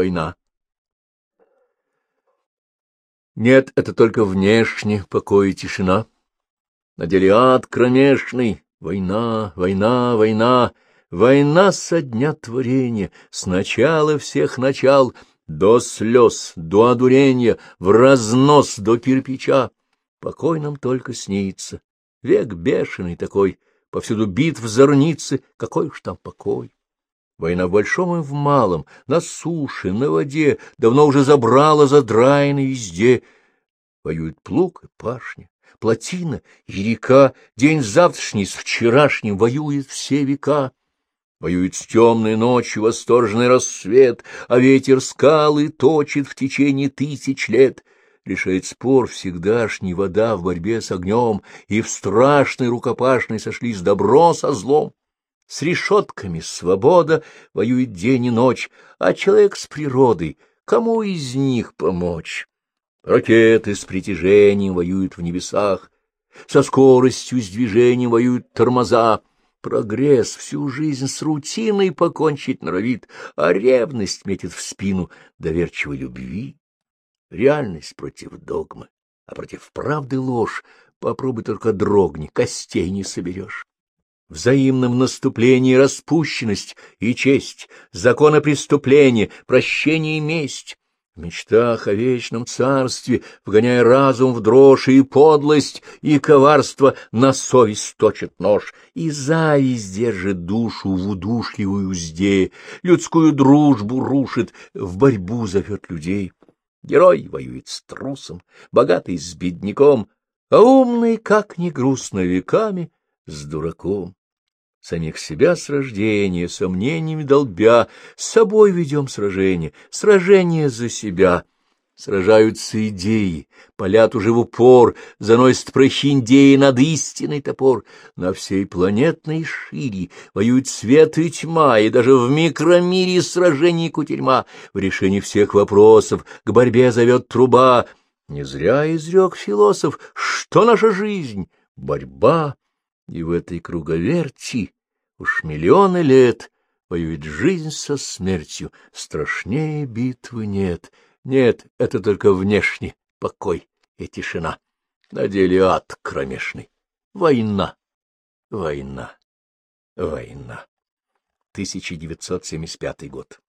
война. Нет, это только внешне покой и тишина. На деле ад кромешный, война, война, война, война со дня творения, с начала всех начал, до слез, до одурения, в разнос до кирпича. Покой нам только снится, век бешеный такой, повсюду битв зорницы, какой уж там покой. Война в большом и в малом, на суше, на воде, давно уже забрала задраенной везде. Воюет плуг и пашня, плотина и река, день завтрашний с вчерашним воюет все века. Воюет с темной ночью восторженный рассвет, а ветер скалы точит в течение тысяч лет. Решает спор всегдашний вода в борьбе с огнем, и в страшной рукопашной сошлись добро со злом. С решетками свобода воюет день и ночь, а человек с природой, кому из них помочь? Ракеты с притяжением воюют в небесах, со скоростью с движением воюют тормоза. Прогресс всю жизнь с рутиной покончить норовит, а ревность метит в спину доверчивой любви. Реальность против догмы, а против правды ложь. Попробуй только дрогни, костей не соберешь взаимном наступлении распущенность и честь, законы преступления, прощение и месть. В мечтах о вечном царстве, вгоняя разум в дрожь и подлость, и коварство на совесть точит нож, и зависть держит душу в удушливой узде, людскую дружбу рушит, в борьбу зовет людей. Герой воюет с трусом, богатый с бедняком, а умный, как ни грустно веками, с дураком самих себя с рождения, сомнениями долбя, с собой ведем сражение, сражение за себя. Сражаются идеи, палят уже в упор, заносят прохиндеи над истинный топор. На всей планетной шире воюют свет и тьма, и даже в микромире сражений кутерьма. В решении всех вопросов к борьбе зовет труба. Не зря изрек философ, что наша жизнь — борьба. И в этой круговерти уж миллионы лет воюет жизнь со смертью, страшнее битвы нет. Нет, это только внешний покой и тишина. На деле ад кромешный. Война, война, война. 1975 год.